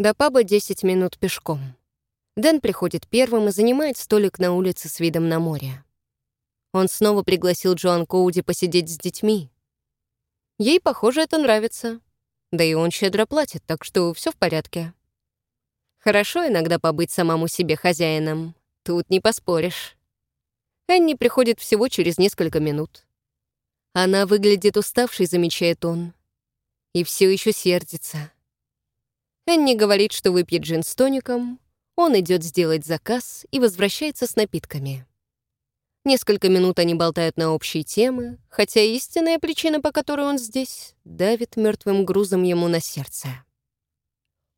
До паба 10 минут пешком. Дэн приходит первым и занимает столик на улице с видом на море. Он снова пригласил Джоан Коуди посидеть с детьми. Ей, похоже, это нравится. Да и он щедро платит, так что все в порядке. Хорошо иногда побыть самому себе хозяином. Тут не поспоришь. Энни приходит всего через несколько минут. Она выглядит уставшей, замечает он. И все еще сердится. Энни говорит, что выпьет джин с тоником, он идет сделать заказ и возвращается с напитками. Несколько минут они болтают на общие темы, хотя истинная причина, по которой он здесь, давит мертвым грузом ему на сердце.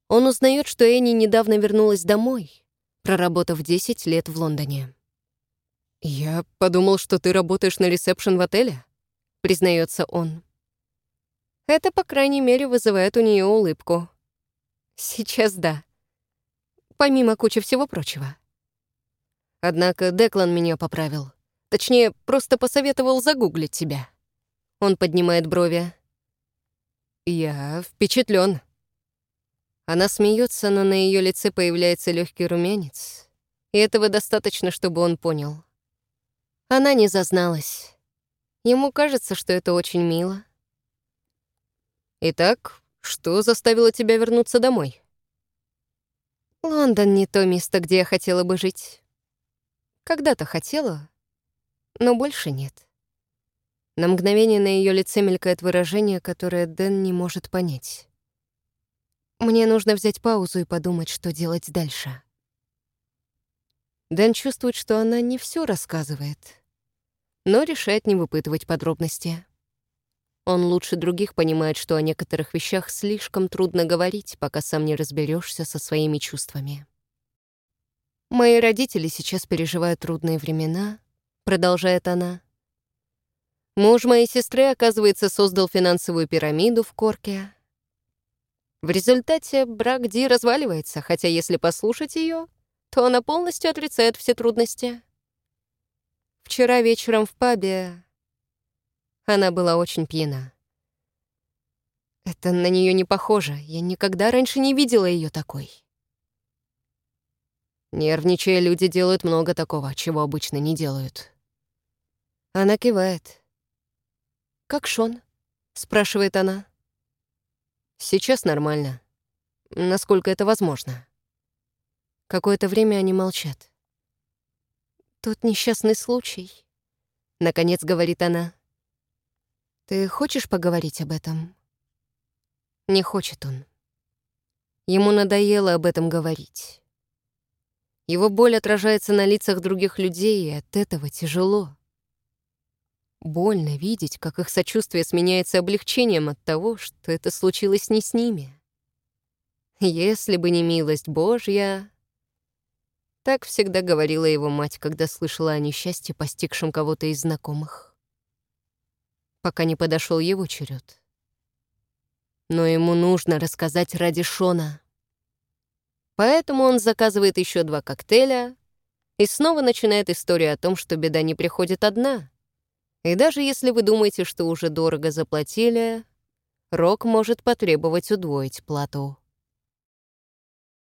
Он узнает, что Энни недавно вернулась домой, проработав 10 лет в Лондоне. «Я подумал, что ты работаешь на ресепшн в отеле», — признается он. Это, по крайней мере, вызывает у нее улыбку. Сейчас да. Помимо кучи всего прочего. Однако Деклан меня поправил. Точнее, просто посоветовал загуглить тебя. Он поднимает брови. Я впечатлен. Она смеется, но на ее лице появляется легкий румянец. И этого достаточно, чтобы он понял. Она не зазналась. Ему кажется, что это очень мило. Итак, что заставило тебя вернуться домой? Лондон не то место, где я хотела бы жить. Когда-то хотела, но больше нет. На мгновение на ее лице мелькает выражение, которое Дэн не может понять. Мне нужно взять паузу и подумать, что делать дальше. Дэн чувствует, что она не все рассказывает, но решает не выпытывать подробности. Он лучше других понимает, что о некоторых вещах слишком трудно говорить, пока сам не разберешься со своими чувствами. «Мои родители сейчас переживают трудные времена», — продолжает она. «Муж моей сестры, оказывается, создал финансовую пирамиду в Корке. В результате брак Ди разваливается, хотя если послушать ее, то она полностью отрицает все трудности. Вчера вечером в пабе она была очень пьяна. Это на нее не похоже. Я никогда раньше не видела ее такой. Нервничая, люди делают много такого, чего обычно не делают. Она кивает. «Как Шон?» — спрашивает она. «Сейчас нормально. Насколько это возможно?» Какое-то время они молчат. «Тот несчастный случай», — наконец говорит она. «Ты хочешь поговорить об этом?» Не хочет он. Ему надоело об этом говорить. Его боль отражается на лицах других людей, и от этого тяжело. Больно видеть, как их сочувствие сменяется облегчением от того, что это случилось не с ними. Если бы не милость Божья... Так всегда говорила его мать, когда слышала о несчастье, постигшем кого-то из знакомых. Пока не подошел его черед. Но ему нужно рассказать ради Шона. Поэтому он заказывает еще два коктейля и снова начинает историю о том, что беда не приходит одна. И даже если вы думаете, что уже дорого заплатили, Рок может потребовать удвоить плату.